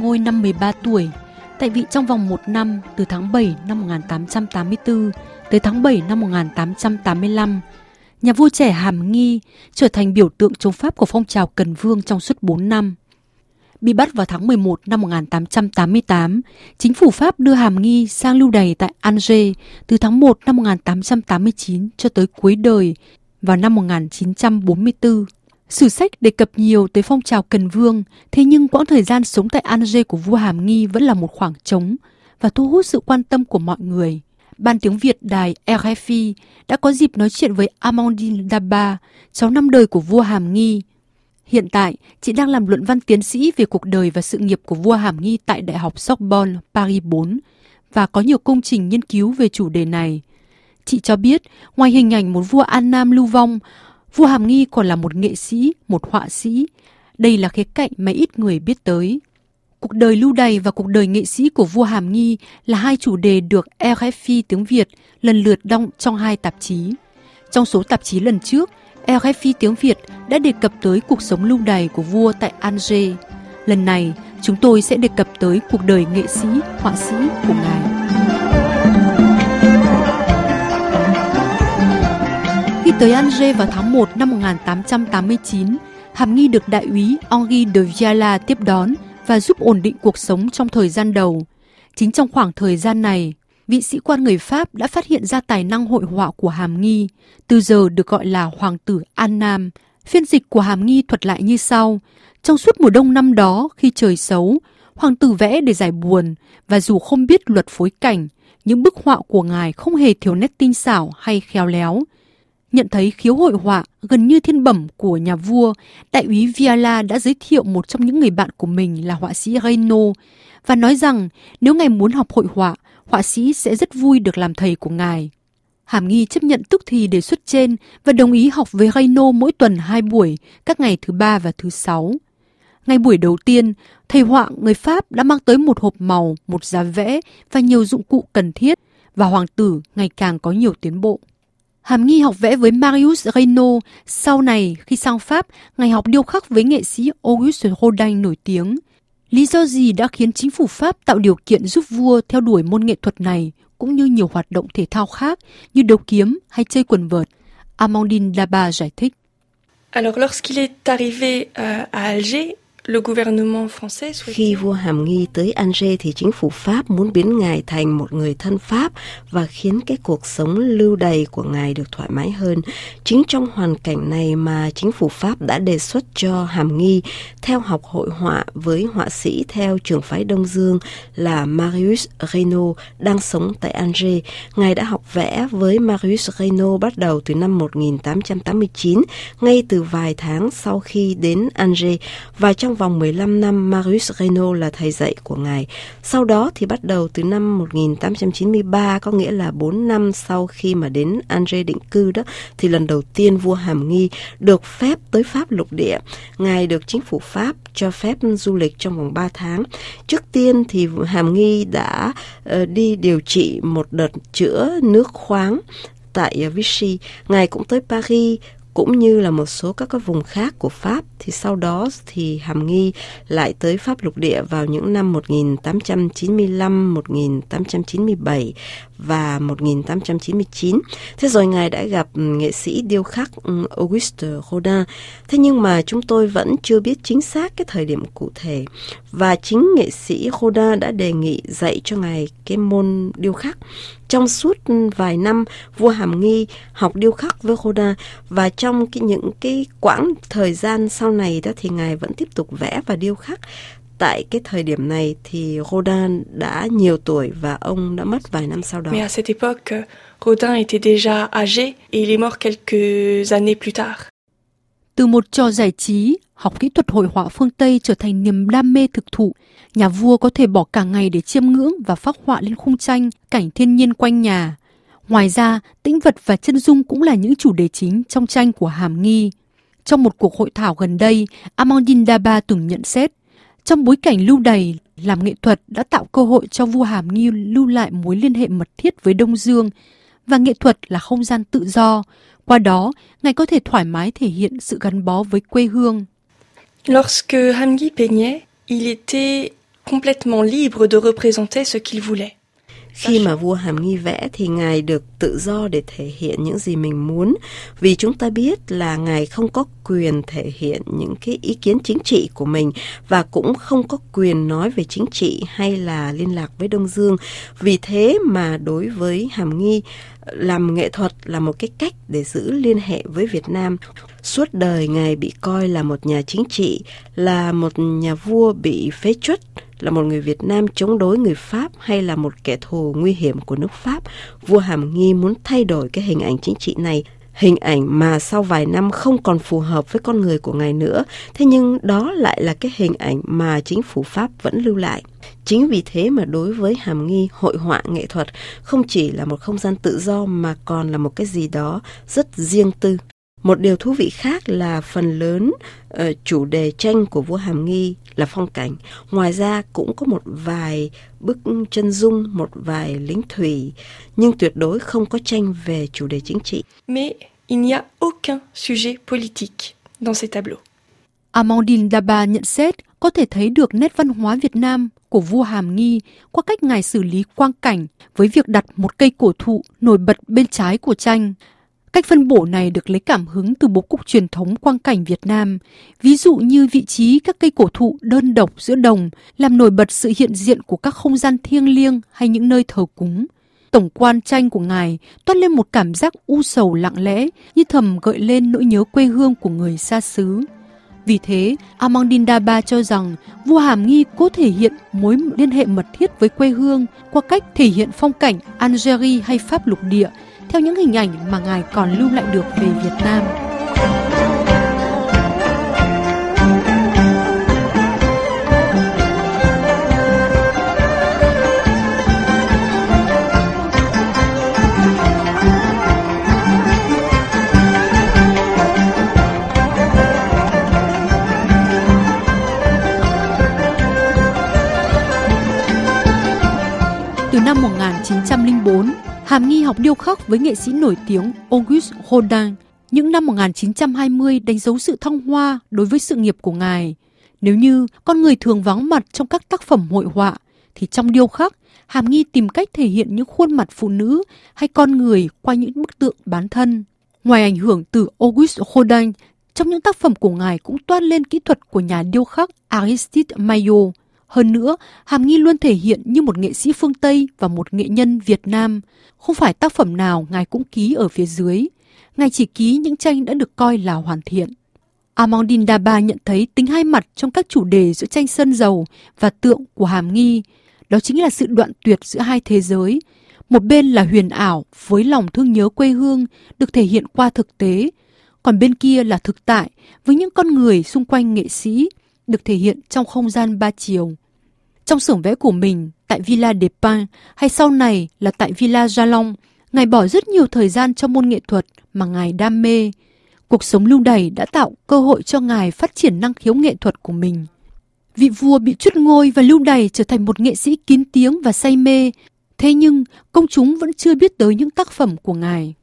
ngôi năm 13 tuổi, tại vị trong vòng một năm từ tháng 7 năm 1884 tới tháng 7 năm 1885. Nhà vua trẻ Hàm Nghi trở thành biểu tượng chống Pháp của phong trào Cần Vương trong suốt 4 năm. Bị bắt vào tháng 11 năm 1888, chính phủ Pháp đưa Hàm Nghi sang lưu đày tại Alger từ tháng 1 năm 1889 cho tới cuối đời vào năm 1944. Sử sách đề cập nhiều tới phong trào Cần Vương, thế nhưng quãng thời gian sống tại Alger của vua Hàm Nghi vẫn là một khoảng trống và thu hút sự quan tâm của mọi người. Ban tiếng Việt đài RFI đã có dịp nói chuyện với Amandine Daba, cháu năm đời của vua Hàm Nghi. Hiện tại, chị đang làm luận văn tiến sĩ về cuộc đời và sự nghiệp của vua Hàm Nghi tại Đại học Sorbonne, Paris 4 và có nhiều công trình nghiên cứu về chủ đề này. Chị cho biết, ngoài hình ảnh một vua An Nam lưu vong, vua Hàm Nghi còn là một nghệ sĩ, một họa sĩ. Đây là khía cạnh mà ít người biết tới. Cuộc đời lưu đày và cuộc đời nghệ sĩ của vua Hàm Nghi là hai chủ đề được RFI tiếng Việt lần lượt đong trong hai tạp chí. Trong số tạp chí lần trước, RFI tiếng Việt đã đề cập tới cuộc sống lưu đày của vua tại Alger. Lần này, chúng tôi sẽ đề cập tới cuộc đời nghệ sĩ, họa sĩ của ngài. Tới Alger vào tháng 1 năm 1889, Hàm Nghi được đại úy Henri de Viala tiếp đón và giúp ổn định cuộc sống trong thời gian đầu. Chính trong khoảng thời gian này, vị sĩ quan người Pháp đã phát hiện ra tài năng hội họa của Hàm Nghi, từ giờ được gọi là Hoàng tử An Nam. Phiên dịch của Hàm Nghi thuật lại như sau. Trong suốt mùa đông năm đó, khi trời xấu, Hoàng tử vẽ để giải buồn, và dù không biết luật phối cảnh, những bức họa của ngài không hề thiếu nét tinh xảo hay khéo léo. Nhận thấy khiếu hội họa gần như thiên bẩm của nhà vua, đại úy Viala đã giới thiệu một trong những người bạn của mình là họa sĩ Reynaud và nói rằng nếu ngài muốn học hội họa, họa sĩ sẽ rất vui được làm thầy của ngài. Hàm Nghi chấp nhận tức thì đề xuất trên và đồng ý học với Reynaud mỗi tuần hai buổi, các ngày thứ ba và thứ sáu. Ngày buổi đầu tiên, thầy họa người Pháp đã mang tới một hộp màu, một giá vẽ và nhiều dụng cụ cần thiết, và hoàng tử ngày càng có nhiều tiến bộ. Hàm Nghi học vẽ với Marius Reynaud, sau này khi sang Pháp, ngài học điêu khắc với nghệ sĩ Auguste Rodin nổi tiếng. Lý do gì đã khiến chính phủ Pháp tạo điều kiện giúp vua theo đuổi môn nghệ thuật này, cũng như nhiều hoạt động thể thao khác như đấu kiếm hay chơi quần vợt? Amandine Daba giải thích. Alors lorsqu'il est arrivé euh, à Alger, khi vua Hàm Nghi tới Alger thì chính phủ Pháp muốn biến ngài thành một người thân Pháp và khiến cái cuộc sống lưu đày của ngài được thoải mái hơn. Chính trong hoàn cảnh này mà chính phủ Pháp đã đề xuất cho Hàm Nghi theo học hội họa với họa sĩ theo trường phái Đông Dương là Marius Reynaud đang sống tại Alger. Ngài đã học vẽ với Marius Reynaud bắt đầu từ năm 1889, ngay từ vài tháng sau khi đến Alger và trong trong vòng 15 năm Marius Reynaud là thầy dạy của ngài. Sau đó thì bắt đầu từ năm 1893 có nghĩa là 4 năm sau khi mà đến Alger định cư đó thì lần đầu tiên vua Hàm Nghi được phép tới Pháp lục địa. Ngài được chính phủ Pháp cho phép du lịch trong vòng 3 tháng. Trước tiên thì Hàm Nghi đã uh, đi điều trị một đợt chữa nước khoáng tại Vichy. Ngài cũng tới Paris cũng như là một số các cái vùng khác của Pháp thì sau đó thì Hàm Nghi lại tới Pháp lục địa vào những năm 1895, 1897 và 1899. Thế rồi ngài đã gặp ừ, nghệ sĩ điêu khắc ừ, Auguste Rodin. Thế nhưng mà chúng tôi vẫn chưa biết chính xác cái thời điểm cụ thể và chính nghệ sĩ Rodin đã đề nghị dạy cho ngài cái môn điêu khắc. Trong suốt vài năm, vua Hàm Nghi học điêu khắc với Rodin và trong cái những cái quãng thời gian sau này đó thì ngài vẫn tiếp tục vẽ và điêu khắc tại cái thời điểm này thì Rodin đã nhiều tuổi và ông đã mất vài năm sau đó. Mais à cette époque, Rodin était déjà âgé et il est mort quelques années plus tard. Từ một trò giải trí, học kỹ thuật hội họa phương Tây trở thành niềm đam mê thực thụ. Nhà vua có thể bỏ cả ngày để chiêm ngưỡng và phác họa lên khung tranh cảnh thiên nhiên quanh nhà. Ngoài ra, tĩnh vật và chân dung cũng là những chủ đề chính trong tranh của Hàm Nghi. Trong một cuộc hội thảo gần đây, Amandine Daba từng nhận xét, trong bối cảnh lưu đày, làm nghệ thuật đã tạo cơ hội cho vua Hàm Nghi lưu lại mối liên hệ mật thiết với Đông Dương và nghệ thuật là không gian tự do. Qua đó, ngài có thể thoải mái thể hiện sự gắn bó với quê hương. Lorsque Hamgi peignait, il était complètement libre de représenter ce qu'il voulait. Khi mà vua Hàm Nghi vẽ thì ngài được tự do để thể hiện những gì mình muốn, vì chúng ta biết là ngài không có quyền thể hiện những cái ý kiến chính trị của mình và cũng không có quyền nói về chính trị hay là liên lạc với Đông Dương. Vì thế mà đối với Hàm Nghi làm nghệ thuật là một cái cách để giữ liên hệ với Việt Nam. Suốt đời ngài bị coi là một nhà chính trị, là một nhà vua bị phế truất, là một người Việt Nam chống đối người Pháp hay là một kẻ thù nguy hiểm của nước Pháp. Vua Hàm Nghi muốn thay đổi cái hình ảnh chính trị này. Hình ảnh mà sau vài năm không còn phù hợp với con người của ngài nữa, thế nhưng đó lại là cái hình ảnh mà chính phủ pháp vẫn lưu lại. Chính vì thế mà đối với hàm nghi, hội họa nghệ thuật không chỉ là một không gian tự do mà còn là một cái gì đó rất riêng tư một điều thú vị khác là phần lớn uh, chủ đề tranh của vua Hàm Nghi là phong cảnh. Ngoài ra cũng có một vài bức chân dung, một vài lính thủy, nhưng tuyệt đối không có tranh về chủ đề chính trị. Mais il n'y a aucun sujet politique dans ces tableaux. Amandine Daba nhận xét có thể thấy được nét văn hóa Việt Nam của vua Hàm Nghi qua cách ngài xử lý quang cảnh với việc đặt một cây cổ thụ nổi bật bên trái của tranh. Cách phân bổ này được lấy cảm hứng từ bố cục truyền thống quang cảnh Việt Nam, ví dụ như vị trí các cây cổ thụ đơn độc giữa đồng làm nổi bật sự hiện diện của các không gian thiêng liêng hay những nơi thờ cúng. Tổng quan tranh của ngài toát lên một cảm giác u sầu lặng lẽ như thầm gợi lên nỗi nhớ quê hương của người xa xứ. Vì thế, Amandine Daba cho rằng vua Hàm Nghi cố thể hiện mối liên hệ mật thiết với quê hương qua cách thể hiện phong cảnh Algeria hay Pháp lục địa theo những hình ảnh mà ngài còn lưu lại được về Việt Nam. Từ năm 1904, Hàm Nghi học điêu khắc với nghệ sĩ nổi tiếng Auguste Rodin. Những năm 1920 đánh dấu sự thăng hoa đối với sự nghiệp của ngài. Nếu như con người thường vắng mặt trong các tác phẩm hội họa, thì trong điêu khắc, Hàm Nghi tìm cách thể hiện những khuôn mặt phụ nữ hay con người qua những bức tượng bán thân. Ngoài ảnh hưởng từ Auguste Rodin, trong những tác phẩm của ngài cũng toát lên kỹ thuật của nhà điêu khắc Aristide Maillot. Hơn nữa, Hàm Nghi luôn thể hiện như một nghệ sĩ phương Tây và một nghệ nhân Việt Nam. Không phải tác phẩm nào ngài cũng ký ở phía dưới. Ngài chỉ ký những tranh đã được coi là hoàn thiện. Amandine Daba nhận thấy tính hai mặt trong các chủ đề giữa tranh sơn dầu và tượng của Hàm Nghi. Đó chính là sự đoạn tuyệt giữa hai thế giới. Một bên là huyền ảo với lòng thương nhớ quê hương được thể hiện qua thực tế, còn bên kia là thực tại với những con người xung quanh nghệ sĩ được thể hiện trong không gian ba chiều. Trong xưởng vẽ của mình, tại Villa de Pin hay sau này là tại Villa Jalon, Ngài bỏ rất nhiều thời gian cho môn nghệ thuật mà Ngài đam mê. Cuộc sống lưu đày đã tạo cơ hội cho Ngài phát triển năng khiếu nghệ thuật của mình. Vị vua bị trút ngôi và lưu đày trở thành một nghệ sĩ kín tiếng và say mê. Thế nhưng, công chúng vẫn chưa biết tới những tác phẩm của Ngài.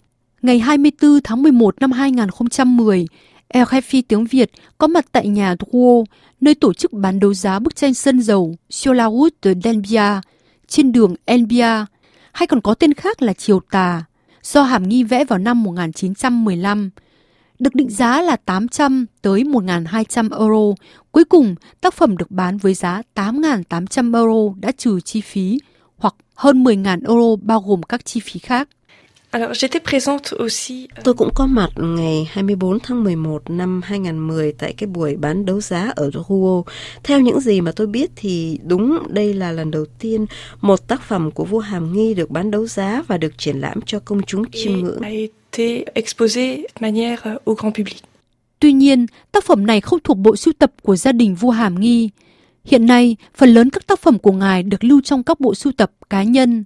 Ngày 24 tháng 11 năm 2010, El Hefi tiếng Việt có mặt tại nhà Drouot, nơi tổ chức bán đấu giá bức tranh sân dầu Sur la route de Denbia, trên đường Enbia, hay còn có tên khác là Triều Tà, do Hàm Nghi vẽ vào năm 1915. Được định giá là 800 tới 1.200 euro. Cuối cùng, tác phẩm được bán với giá 8.800 euro đã trừ chi phí, hoặc hơn 10.000 euro bao gồm các chi phí khác. Tôi cũng có mặt ngày 24 tháng 11 năm 2010 tại cái buổi bán đấu giá ở Rouault. Theo những gì mà tôi biết thì đúng đây là lần đầu tiên một tác phẩm của vua Hàm Nghi được bán đấu giá và được triển lãm cho công chúng chiêm ngưỡng. Euh. Tuy nhiên, tác phẩm này không thuộc bộ sưu tập của gia đình vua Hàm Nghi. Hiện nay, phần lớn các tác phẩm của ngài được lưu trong các bộ sưu tập cá nhân.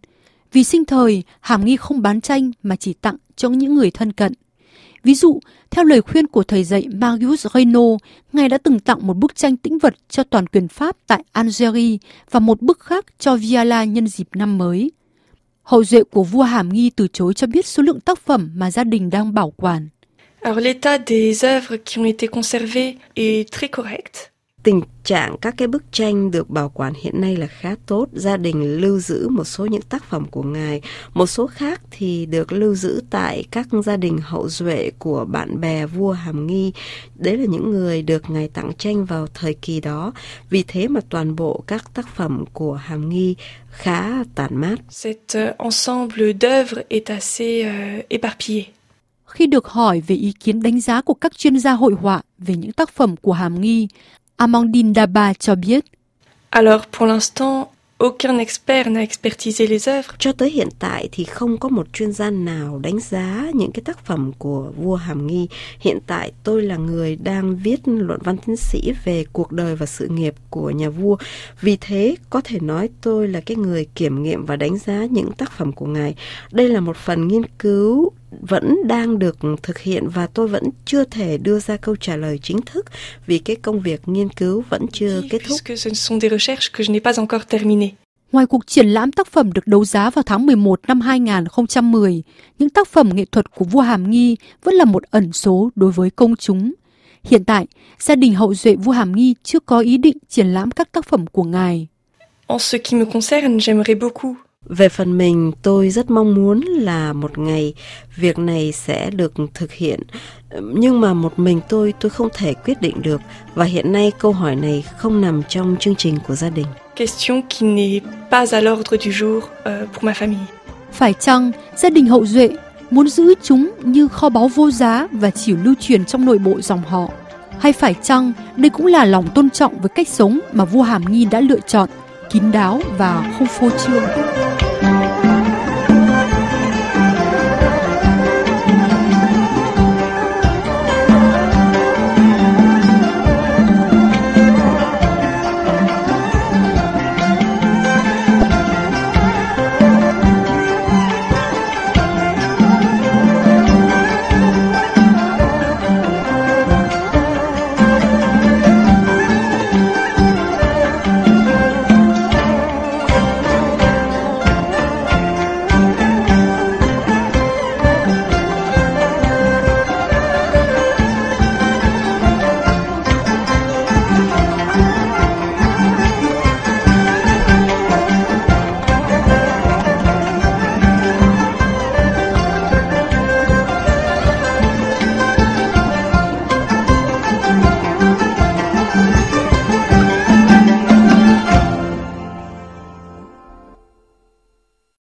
Vì sinh thời, Hàm Nghi không bán tranh mà chỉ tặng cho những người thân cận. Ví dụ, theo lời khuyên của thầy dạy Marius Reynaud, Ngài đã từng tặng một bức tranh tĩnh vật cho toàn quyền Pháp tại Algeria và một bức khác cho Viala nhân dịp năm mới. Hậu duệ của vua Hàm Nghi từ chối cho biết số lượng tác phẩm mà gia đình đang bảo quản. Alors l'état des œuvres qui ont été conservées est très correct. Tình trạng các cái bức tranh được bảo quản hiện nay là khá tốt. Gia đình lưu giữ một số những tác phẩm của ngài, một số khác thì được lưu giữ tại các gia đình hậu duệ của bạn bè vua Hàm Nghi. Đấy là những người được ngài tặng tranh vào thời kỳ đó. Vì thế mà toàn bộ các tác phẩm của Hàm Nghi khá tản mát. Cet euh, ensemble d'œuvres est assez euh, éparpillé. Khi được hỏi về ý kiến đánh giá của các chuyên gia hội họa về những tác phẩm của Hàm Nghi, Amandine Daba cho biết. Alors pour l'instant, aucun expert n'a expertisé les œuvres. Cho tới hiện tại thì không có một chuyên gia nào đánh giá những cái tác phẩm của vua Hàm Nghi. Hiện tại tôi là người đang viết luận văn tiến sĩ về cuộc đời và sự nghiệp của nhà vua. Vì thế có thể nói tôi là cái người kiểm nghiệm và đánh giá những tác phẩm của ngài. Đây là một phần nghiên cứu vẫn đang được thực hiện và tôi vẫn chưa thể đưa ra câu trả lời chính thức vì cái công việc nghiên cứu vẫn chưa kết thúc. Ngoài cuộc triển lãm tác phẩm được đấu giá vào tháng 11 năm 2010, những tác phẩm nghệ thuật của vua Hàm Nghi vẫn là một ẩn số đối với công chúng. Hiện tại, gia đình hậu duệ vua Hàm Nghi chưa có ý định triển lãm các tác phẩm của ngài. En ce qui me concerne, j'aimerais beaucoup về phần mình, tôi rất mong muốn là một ngày việc này sẽ được thực hiện. Nhưng mà một mình tôi, tôi không thể quyết định được. Và hiện nay câu hỏi này không nằm trong chương trình của gia đình. Question qui n'est pas à l'ordre du jour uh, pour ma famille. Phải chăng gia đình hậu duệ muốn giữ chúng như kho báu vô giá và chỉ lưu truyền trong nội bộ dòng họ? Hay phải chăng đây cũng là lòng tôn trọng với cách sống mà vua Hàm Nghi đã lựa chọn kín đáo và không phô trương.